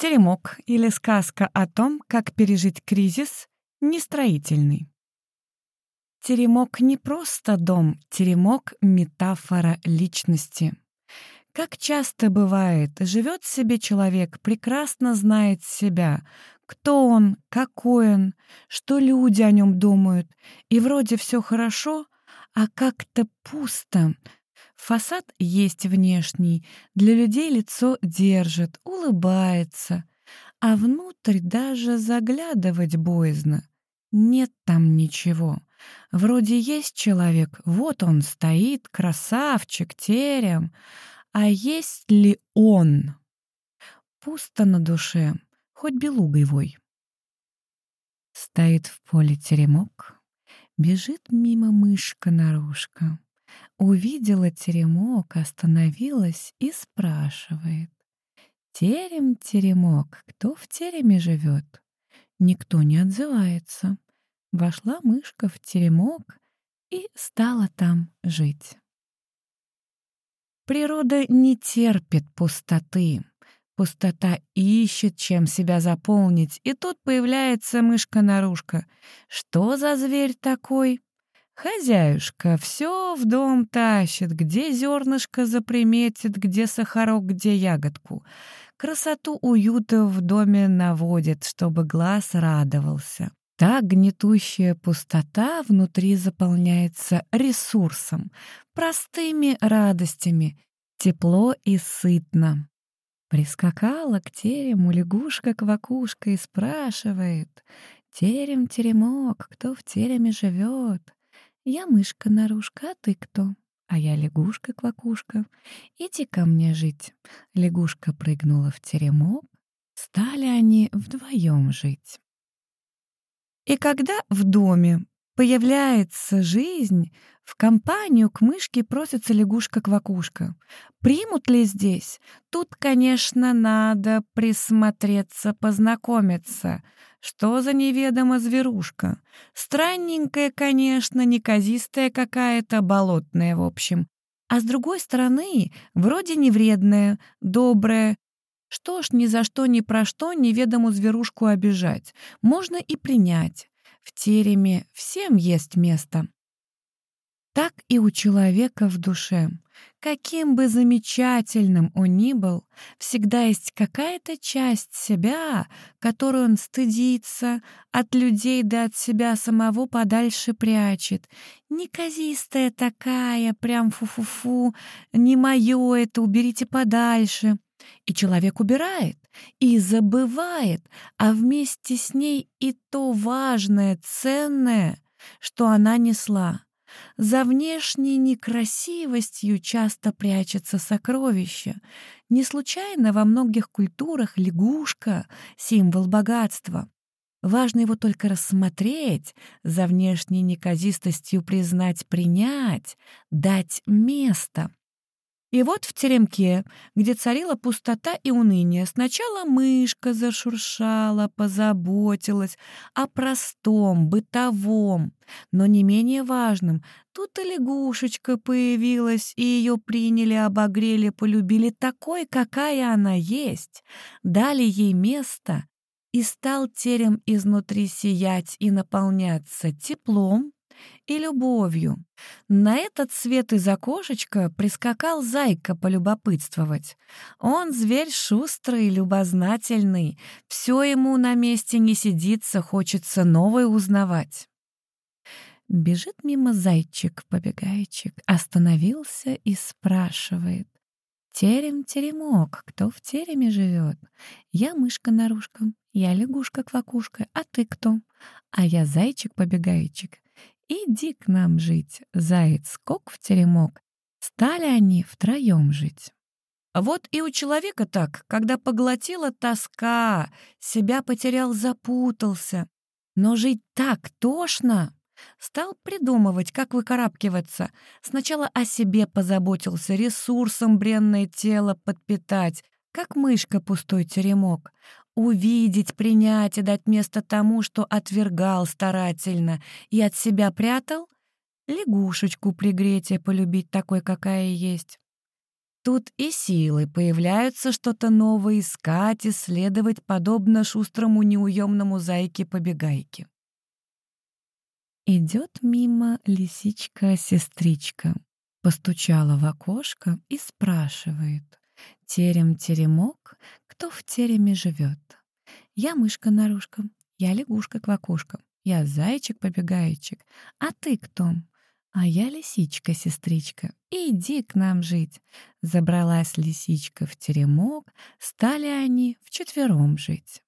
Теремок или сказка о том, как пережить кризис, нестроительный. Теремок не просто дом, теремок — метафора личности. Как часто бывает, живет себе человек, прекрасно знает себя, кто он, какой он, что люди о нем думают, и вроде все хорошо, а как-то пусто — Фасад есть внешний, для людей лицо держит, улыбается, а внутрь даже заглядывать боязно. Нет там ничего. Вроде есть человек, вот он стоит, красавчик, терем. А есть ли он? Пусто на душе, хоть белугой вой. Стоит в поле теремок, бежит мимо мышка-нарушка. Увидела теремок, остановилась и спрашивает. «Терем, теремок, кто в тереме живет?» Никто не отзывается. Вошла мышка в теремок и стала там жить. Природа не терпит пустоты. Пустота ищет, чем себя заполнить, и тут появляется мышка-нарушка. Что за зверь такой? Хозяюшка все в дом тащит, где зернышко заприметит, где сахарок, где ягодку. Красоту уюта в доме наводит, чтобы глаз радовался. Так гнетущая пустота внутри заполняется ресурсом, простыми радостями, тепло и сытно. Прискакала к терему лягушка-квакушка и спрашивает, «Терем-теремок, кто в тереме живет?» Я мышка-нарушка, а ты кто? А я лягушка-квакушка. Иди ко мне жить. Лягушка прыгнула в теремок. Стали они вдвоем жить. И когда в доме появляется жизнь, в компанию к мышке просится лягушка-квакушка. Примут ли здесь? Тут, конечно, надо присмотреться, познакомиться. Что за неведома зверушка? Странненькая, конечно, неказистая какая-то, болотная, в общем. А с другой стороны, вроде не вредная, добрая. Что ж, ни за что, ни про что неведому зверушку обижать. Можно и принять. В тереме всем есть место. Так и у человека в душе. Каким бы замечательным он ни был, всегда есть какая-то часть себя, которую он стыдится, от людей да от себя самого подальше прячет. Неказистая такая, прям фу-фу-фу, не мое это, уберите подальше. И человек убирает, и забывает, а вместе с ней и то важное, ценное, что она несла. За внешней некрасивостью часто прячется сокровище. Не случайно во многих культурах лягушка — символ богатства. Важно его только рассмотреть, за внешней неказистостью признать, принять, дать место. И вот в теремке, где царила пустота и уныние, сначала мышка зашуршала, позаботилась о простом, бытовом, но не менее важном. Тут и лягушечка появилась, и ее приняли, обогрели, полюбили такой, какая она есть, дали ей место, и стал терем изнутри сиять и наполняться теплом, и любовью. На этот свет из окошечка прискакал зайка полюбопытствовать. Он зверь шустрый, любознательный, все ему на месте не сидится, хочется новое узнавать. Бежит мимо зайчик-побегайчик, остановился и спрашивает. «Терем-теремок, кто в тереме живет? Я мышка-нарушка, я лягушка-квакушка, а ты кто? А я зайчик-побегайчик, «Иди к нам жить, заяц-скок в теремок». Стали они втроем жить. Вот и у человека так, когда поглотила тоска, себя потерял, запутался. Но жить так тошно. Стал придумывать, как выкарабкиваться. Сначала о себе позаботился, ресурсом бренное тело подпитать, как мышка пустой теремок увидеть, принять и дать место тому, что отвергал старательно и от себя прятал, лягушечку пригреть и полюбить такой, какая есть. Тут и силы появляются что-то новое искать, исследовать, подобно шустрому неуемному зайке-побегайке. Идет мимо лисичка-сестричка, постучала в окошко и спрашивает. Терем-теремок, кто в тереме живет? Я мышка-нарушка, я лягушка-квакушка, я зайчик-побегайчик, а ты кто? А я лисичка-сестричка, иди к нам жить. Забралась лисичка в теремок, стали они вчетвером жить.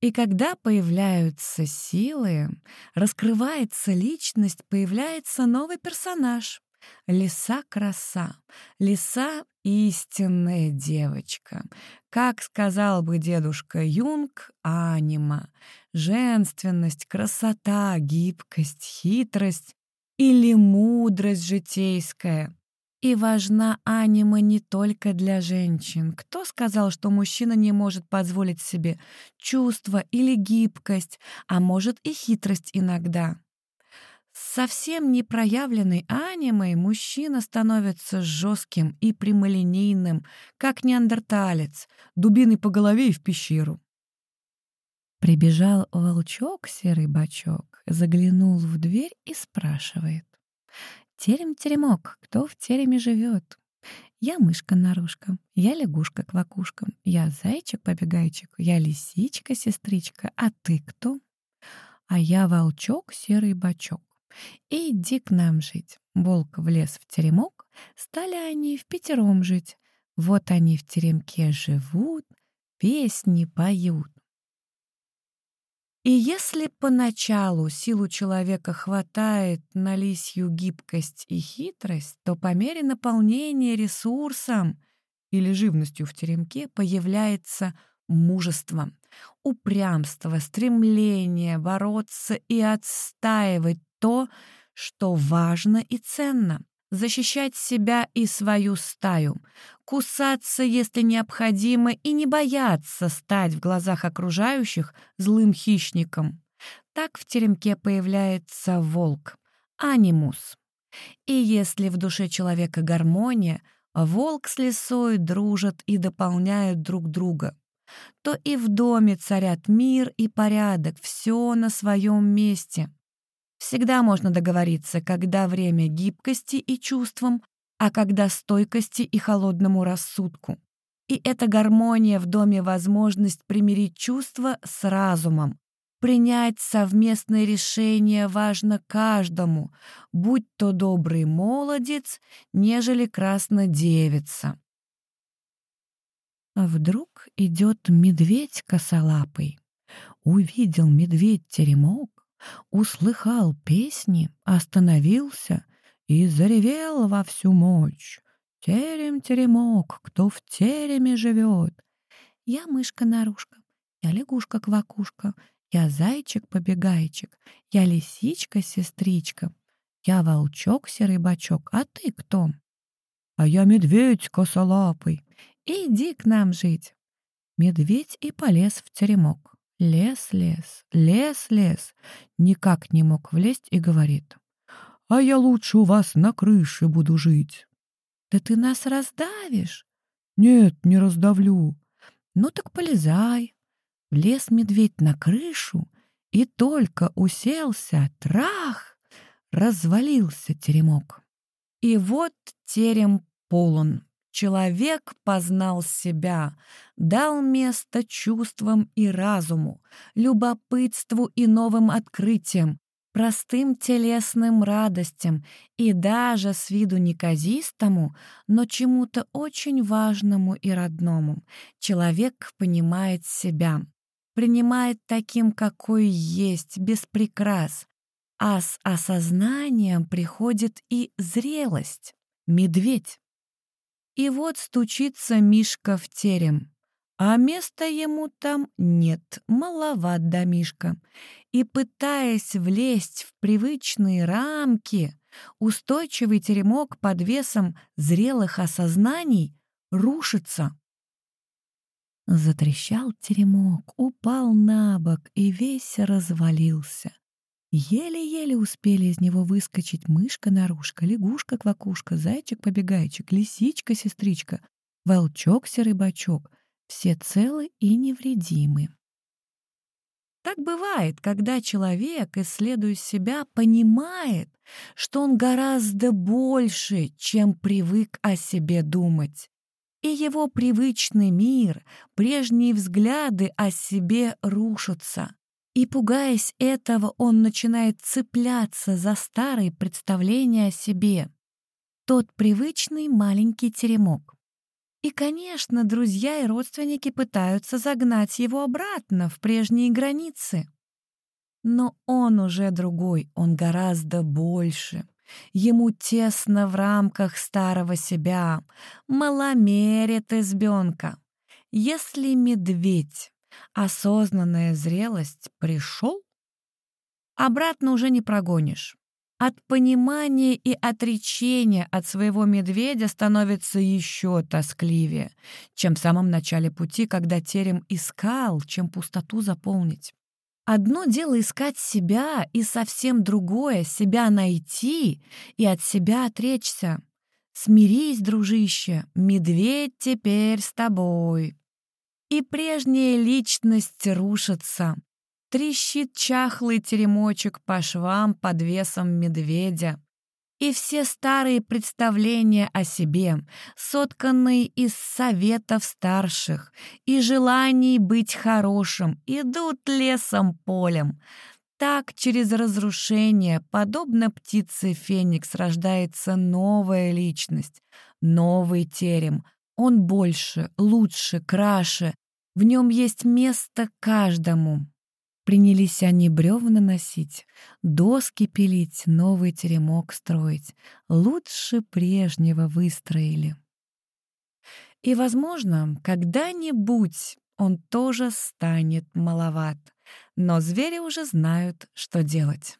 И когда появляются силы, раскрывается личность, появляется новый персонаж. Лиса-краса, лиса — истинная девочка. Как сказал бы дедушка Юнг, анима. Женственность, красота, гибкость, хитрость или мудрость житейская. И важна анима не только для женщин. Кто сказал, что мужчина не может позволить себе чувство или гибкость, а может и хитрость иногда? Совсем непроявленной анимой мужчина становится жестким и прямолинейным, как неандерталец, дубиной по голове и в пещеру. Прибежал волчок, серый бачок, заглянул в дверь и спрашивает. Терем-теремок, кто в тереме живет? Я мышка-нарушка, я лягушка-квакушка, я зайчик-побегайчик, я лисичка-сестричка, а ты кто? А я волчок, серый бачок. Иди к нам жить. Волк влез в теремок, стали они в пятером жить. Вот они в теремке живут, песни поют. И если поначалу силу человека хватает на лисью гибкость и хитрость, то по мере наполнения ресурсом или живностью в теремке появляется мужество, упрямство, стремление бороться и отстаивать то, что важно и ценно защищать себя и свою стаю, кусаться, если необходимо, и не бояться стать в глазах окружающих злым хищником. Так в теремке появляется волк, анимус. И если в душе человека гармония, волк с лисой дружат и дополняют друг друга, то и в доме царят мир и порядок, все на своем месте — Всегда можно договориться, когда время гибкости и чувствам, а когда стойкости и холодному рассудку. И эта гармония в доме возможность примирить чувства с разумом. Принять совместное решение важно каждому, будь то добрый молодец, нежели краснодевица. А вдруг идет медведь косолапый. Увидел медведь теремок, услыхал песни, остановился и заревел во всю мощь. Терем-теремок, кто в тереме живет. Я мышка-нарушка, я лягушка-квакушка, я зайчик-побегайчик, я лисичка-сестричка, я волчок-серый бачок, а ты кто? А я медведь косолапый. Иди к нам жить. Медведь и полез в теремок. Лес, лес, лес, лес. Никак не мог влезть и говорит. А я лучше у вас на крыше буду жить. Да ты нас раздавишь. Нет, не раздавлю. Ну так полезай. Влез медведь на крышу и только уселся, трах, развалился теремок. И вот терем полон. Человек познал себя, дал место чувствам и разуму, любопытству и новым открытиям, простым телесным радостям и даже с виду неказистому, но чему-то очень важному и родному. Человек понимает себя, принимает таким, какой есть, без прикрас, а с осознанием приходит и зрелость. Медведь. И вот стучится Мишка в терем. А места ему там нет, маловат до Мишка. И, пытаясь влезть в привычные рамки, устойчивый теремок под весом зрелых осознаний рушится. Затрещал теремок, упал на бок и весь развалился. Еле-еле успели из него выскочить мышка-нарушка, лягушка-квакушка, зайчик-побегайчик, лисичка-сестричка, волчок-серый бачок. Все целы и невредимы. Так бывает, когда человек, исследуя себя, понимает, что он гораздо больше, чем привык о себе думать. И его привычный мир, прежние взгляды о себе рушатся. И, пугаясь этого, он начинает цепляться за старые представления о себе. Тот привычный маленький теремок. И, конечно, друзья и родственники пытаются загнать его обратно в прежние границы. Но он уже другой, он гораздо больше. Ему тесно в рамках старого себя, маломерит избенка. Если медведь осознанная зрелость пришел, обратно уже не прогонишь. От понимания и отречения от своего медведя становится еще тоскливее, чем в самом начале пути, когда терем искал, чем пустоту заполнить. Одно дело искать себя, и совсем другое — себя найти и от себя отречься. Смирись, дружище, медведь теперь с тобой и прежняя личность рушится. Трещит чахлый теремочек по швам под весом медведя. И все старые представления о себе, сотканные из советов старших и желаний быть хорошим, идут лесом-полем. Так через разрушение, подобно птице Феникс, рождается новая личность, новый терем. Он больше, лучше, краше, в нем есть место каждому. Принялись они бревна носить, доски пилить, новый теремок строить. Лучше прежнего выстроили. И, возможно, когда-нибудь он тоже станет маловат. Но звери уже знают, что делать.